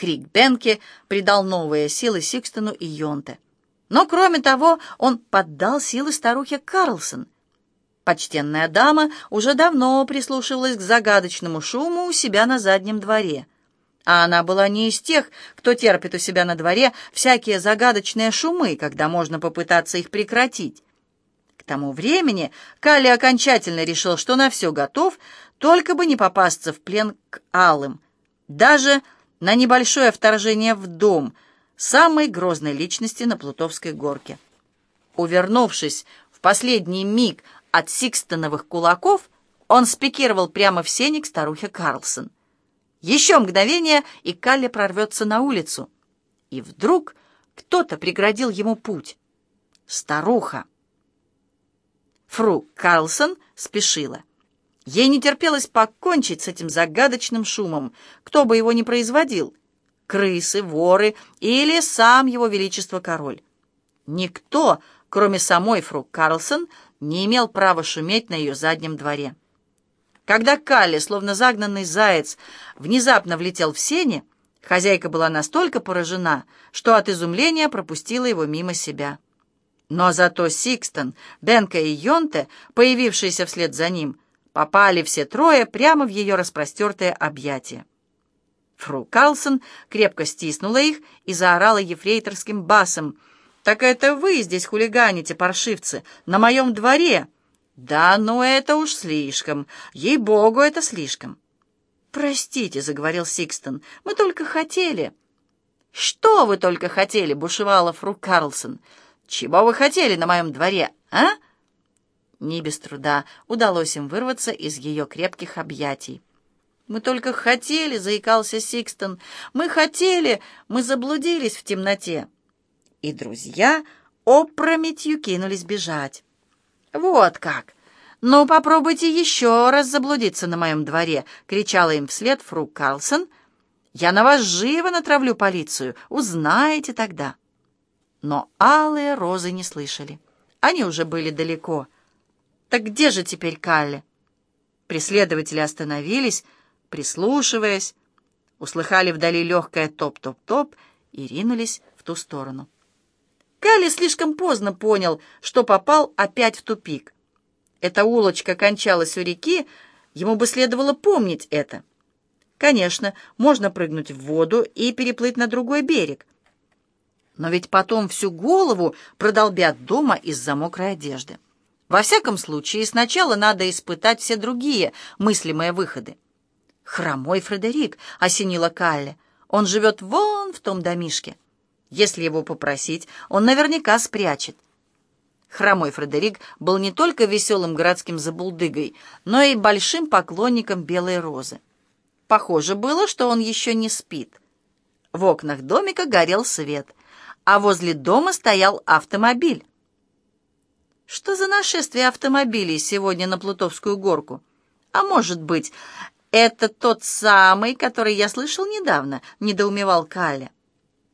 Крик Бенке придал новые силы Сикстону и Йонте. Но, кроме того, он поддал силы старухе Карлсон. Почтенная дама уже давно прислушивалась к загадочному шуму у себя на заднем дворе. А она была не из тех, кто терпит у себя на дворе всякие загадочные шумы, когда можно попытаться их прекратить. К тому времени Калли окончательно решил, что на все готов, только бы не попасться в плен к алым. Даже на небольшое вторжение в дом самой грозной личности на Плутовской горке. Увернувшись в последний миг от Сикстоновых кулаков, он спикировал прямо в сене к старухе Карлсон. Еще мгновение, и Калли прорвется на улицу. И вдруг кто-то преградил ему путь. Старуха. Фру Карлсон спешила. Ей не терпелось покончить с этим загадочным шумом, кто бы его ни производил — крысы, воры или сам его величество король. Никто, кроме самой фру Карлсон, не имел права шуметь на ее заднем дворе. Когда Калли, словно загнанный заяц, внезапно влетел в сени, хозяйка была настолько поражена, что от изумления пропустила его мимо себя. Но зато Сикстон, Бенка и Йонте, появившиеся вслед за ним, Попали все трое прямо в ее распростертое объятие. Фру Карлсон крепко стиснула их и заорала ефрейторским басом. «Так это вы здесь хулиганите, паршивцы, на моем дворе!» «Да, ну это уж слишком. Ей-богу, это слишком!» «Простите», — заговорил Сикстон, — «мы только хотели». «Что вы только хотели?» — бушевала Фру Карлсон. «Чего вы хотели на моем дворе, а?» Не без труда удалось им вырваться из ее крепких объятий. «Мы только хотели», — заикался Сикстон, — «мы хотели, мы заблудились в темноте». И друзья опрометью кинулись бежать. «Вот как! Ну, попробуйте еще раз заблудиться на моем дворе!» — кричала им вслед Фру Карлсон. «Я на вас живо натравлю полицию, узнаете тогда». Но алые розы не слышали. Они уже были далеко — так где же теперь Калли? Преследователи остановились, прислушиваясь, услыхали вдали легкое топ-топ-топ и ринулись в ту сторону. Калли слишком поздно понял, что попал опять в тупик. Эта улочка кончалась у реки, ему бы следовало помнить это. Конечно, можно прыгнуть в воду и переплыть на другой берег. Но ведь потом всю голову продолбят дома из-за мокрой одежды. Во всяком случае, сначала надо испытать все другие мыслимые выходы. «Хромой Фредерик», — осенила Калле, — «он живет вон в том домишке. Если его попросить, он наверняка спрячет». Хромой Фредерик был не только веселым городским забулдыгой, но и большим поклонником белой розы. Похоже было, что он еще не спит. В окнах домика горел свет, а возле дома стоял автомобиль. Что за нашествие автомобилей сегодня на Плутовскую горку? А может быть, это тот самый, который я слышал недавно, недоумевал Калля.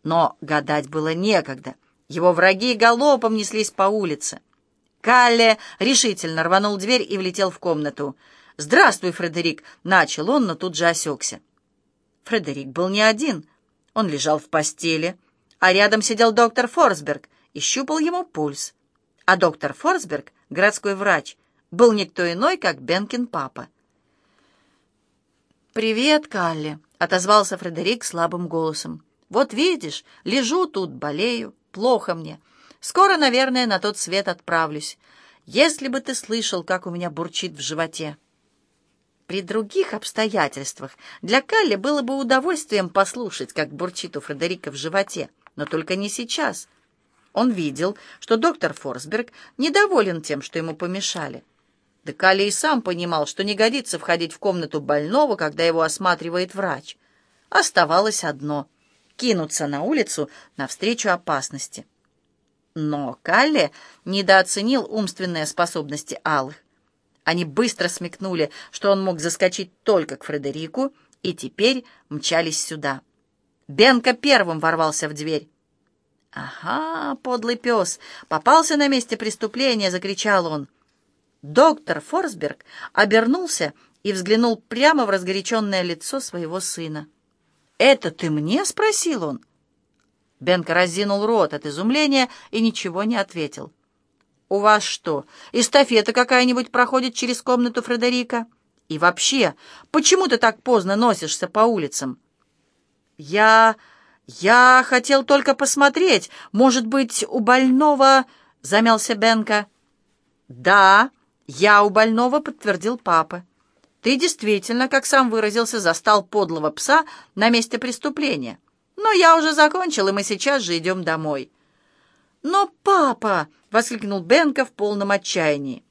Но гадать было некогда. Его враги галопом неслись по улице. Калле решительно рванул дверь и влетел в комнату. «Здравствуй, Фредерик!» — начал он, но тут же осекся. Фредерик был не один. Он лежал в постели, а рядом сидел доктор Форсберг и щупал ему пульс а доктор Форсберг, городской врач, был никто иной, как Бенкин папа. «Привет, Калли», — отозвался Фредерик слабым голосом. «Вот видишь, лежу тут, болею, плохо мне. Скоро, наверное, на тот свет отправлюсь. Если бы ты слышал, как у меня бурчит в животе». При других обстоятельствах для Калли было бы удовольствием послушать, как бурчит у Фредерика в животе, но только не сейчас — он видел, что доктор Форсберг недоволен тем, что ему помешали. Декали и сам понимал, что не годится входить в комнату больного, когда его осматривает врач. Оставалось одно — кинуться на улицу навстречу опасности. Но Калле недооценил умственные способности Алых. Они быстро смекнули, что он мог заскочить только к Фредерику, и теперь мчались сюда. Бенка первым ворвался в дверь. «Ага, подлый пес! Попался на месте преступления!» — закричал он. Доктор Форсберг обернулся и взглянул прямо в разгоряченное лицо своего сына. «Это ты мне?» — спросил он. Бенка разинул рот от изумления и ничего не ответил. «У вас что, эстафета какая-нибудь проходит через комнату Фредерика? И вообще, почему ты так поздно носишься по улицам?» «Я... я хотел только посмотреть. Может быть, у больного...» — замялся Бенка. «Да, я у больного», — подтвердил папа. «Ты действительно, как сам выразился, застал подлого пса на месте преступления. Но я уже закончил, и мы сейчас же идем домой». «Но папа!» — воскликнул Бенка в полном отчаянии.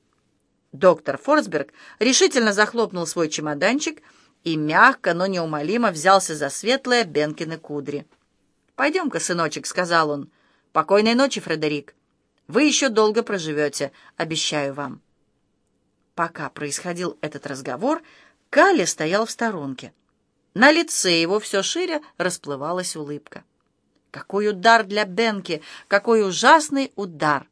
Доктор Форсберг решительно захлопнул свой чемоданчик и мягко, но неумолимо взялся за светлые Бенкины кудри. «Пойдем-ка, сыночек», — сказал он. «Покойной ночи, Фредерик. Вы еще долго проживете, обещаю вам». Пока происходил этот разговор, Калли стоял в сторонке. На лице его все шире расплывалась улыбка. Какой удар для Бенки! Какой ужасный удар!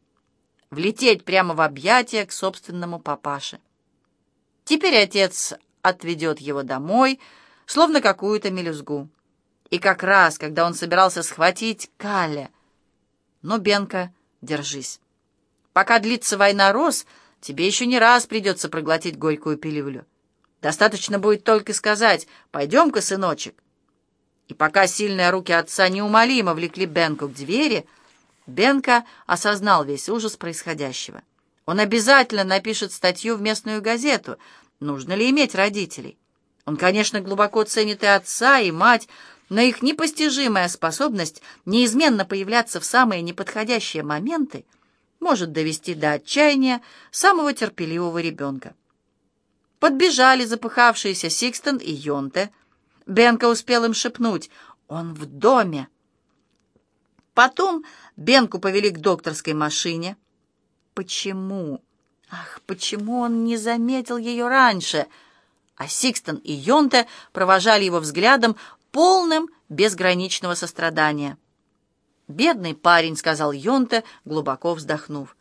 Влететь прямо в объятия к собственному папаше. Теперь отец отведет его домой, словно какую-то мелюзгу. И как раз, когда он собирался схватить Каля. Но, Бенка, держись. Пока длится война Рос, тебе еще не раз придется проглотить горькую пилюлю. Достаточно будет только сказать «пойдем-ка, сыночек». И пока сильные руки отца неумолимо влекли Бенку к двери, Бенка осознал весь ужас происходящего. Он обязательно напишет статью в местную газету. Нужно ли иметь родителей? Он, конечно, глубоко ценит и отца, и мать, но их непостижимая способность неизменно появляться в самые неподходящие моменты может довести до отчаяния самого терпеливого ребенка. Подбежали запыхавшиеся Сикстон и Йонте. Бенка успел им шепнуть «Он в доме». Потом Бенку повели к докторской машине. Почему? Ах, почему он не заметил ее раньше? А Сикстон и Йонте провожали его взглядом, полным безграничного сострадания. «Бедный парень», — сказал Йонте, глубоко вздохнув.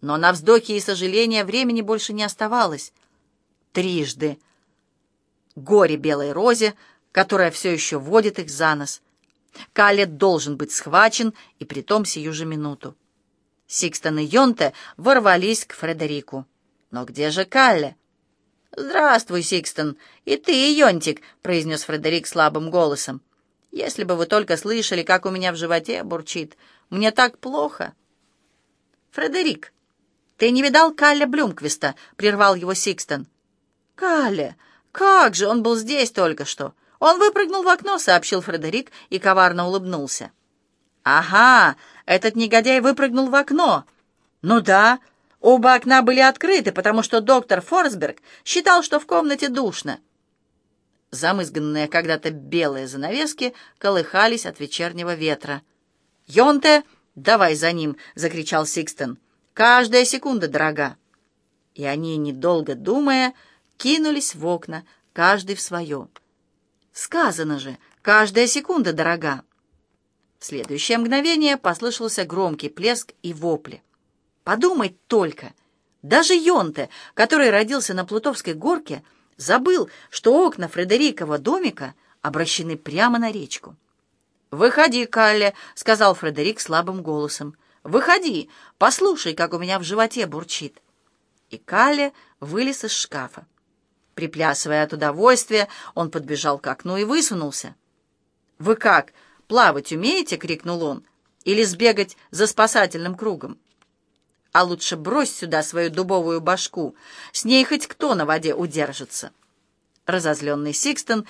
Но на вздохи и сожаления времени больше не оставалось трижды. Горе белой розе, которая все еще водит их за нос. Калле должен быть схвачен, и притом сию же минуту. Сикстен и Йонте ворвались к Фредерику. «Но где же Калле?» «Здравствуй, Сикстен, и ты, Йонтик», — произнес Фредерик слабым голосом. «Если бы вы только слышали, как у меня в животе бурчит. Мне так плохо». «Фредерик, ты не видал Калле Блюмквиста?» — прервал его Сикстен. «Кале! Как же! Он был здесь только что!» «Он выпрыгнул в окно», — сообщил Фредерик и коварно улыбнулся. «Ага, этот негодяй выпрыгнул в окно». «Ну да, оба окна были открыты, потому что доктор Форсберг считал, что в комнате душно». Замызганные когда-то белые занавески колыхались от вечернего ветра. «Йонте, давай за ним!» — закричал Сикстон. «Каждая секунда дорога!» И они, недолго думая, кинулись в окна, каждый в свое. Сказано же, каждая секунда дорога. В следующее мгновение послышался громкий плеск и вопли. Подумать только! Даже Йонте, который родился на Плутовской горке, забыл, что окна Фредерикова домика обращены прямо на речку. «Выходи, Калле», — сказал Фредерик слабым голосом. «Выходи, послушай, как у меня в животе бурчит». И Калле вылез из шкафа. Приплясывая от удовольствия, он подбежал к окну и высунулся. «Вы как, плавать умеете?» — крикнул он. «Или сбегать за спасательным кругом?» «А лучше брось сюда свою дубовую башку, с ней хоть кто на воде удержится». Разозленный Сикстон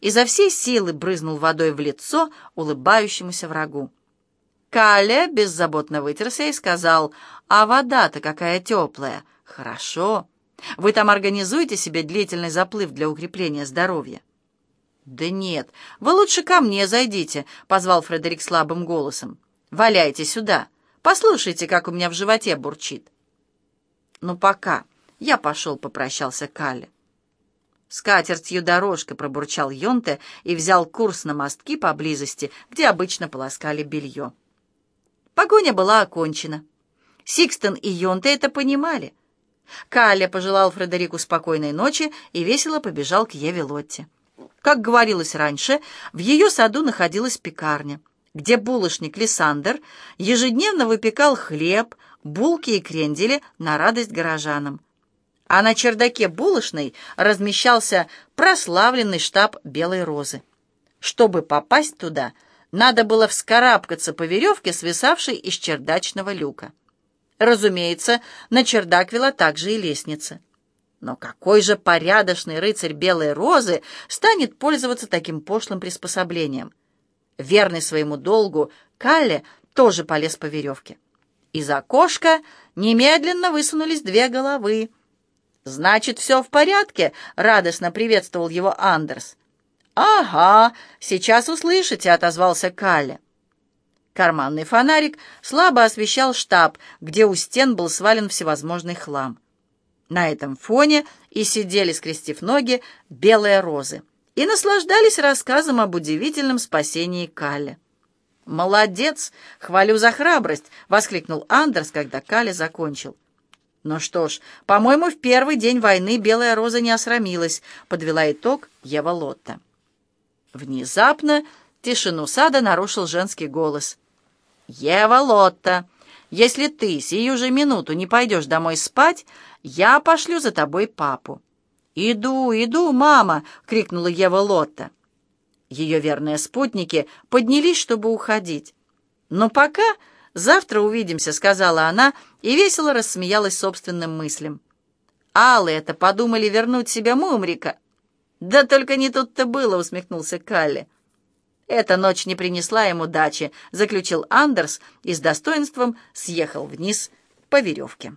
изо всей силы брызнул водой в лицо улыбающемуся врагу. Кале беззаботно вытерся и сказал, «А вода-то какая теплая! Хорошо!» Вы там организуете себе длительный заплыв для укрепления здоровья?» «Да нет, вы лучше ко мне зайдите», — позвал Фредерик слабым голосом. «Валяйте сюда. Послушайте, как у меня в животе бурчит». «Ну, пока. Я пошел», — попрощался Калли. «Скатертью дорожка», — пробурчал Йонте и взял курс на мостки поблизости, где обычно полоскали белье. Погоня была окончена. Сикстон и Йонте это понимали — Калля пожелал Фредерику спокойной ночи и весело побежал к Еве Лотте. Как говорилось раньше, в ее саду находилась пекарня, где булочник Лисандр ежедневно выпекал хлеб, булки и крендели на радость горожанам. А на чердаке булочной размещался прославленный штаб Белой Розы. Чтобы попасть туда, надо было вскарабкаться по веревке, свисавшей из чердачного люка. Разумеется, на чердак вела также и лестница. Но какой же порядочный рыцарь Белой Розы станет пользоваться таким пошлым приспособлением? Верный своему долгу, Калле тоже полез по веревке. Из окошка немедленно высунулись две головы. «Значит, все в порядке?» — радостно приветствовал его Андерс. «Ага, сейчас услышите», — отозвался Калле. Карманный фонарик слабо освещал штаб, где у стен был свален всевозможный хлам. На этом фоне и сидели, скрестив ноги, белые розы и наслаждались рассказом об удивительном спасении Калле. «Молодец! Хвалю за храбрость!» — воскликнул Андерс, когда Калле закончил. «Ну что ж, по-моему, в первый день войны Белая Роза не осрамилась», — подвела итог Ева Лотта. Внезапно тишину сада нарушил женский голос. «Ева Лотта, если ты сию же минуту не пойдешь домой спать, я пошлю за тобой папу». «Иду, иду, мама!» — крикнула Ева Лотта. Ее верные спутники поднялись, чтобы уходить. «Но пока завтра увидимся», — сказала она, и весело рассмеялась собственным мыслям. «Аллы это подумали вернуть себе Мумрика». «Да только не тут-то было», — усмехнулся Калли. Эта ночь не принесла ему дачи, заключил Андерс и с достоинством съехал вниз по веревке.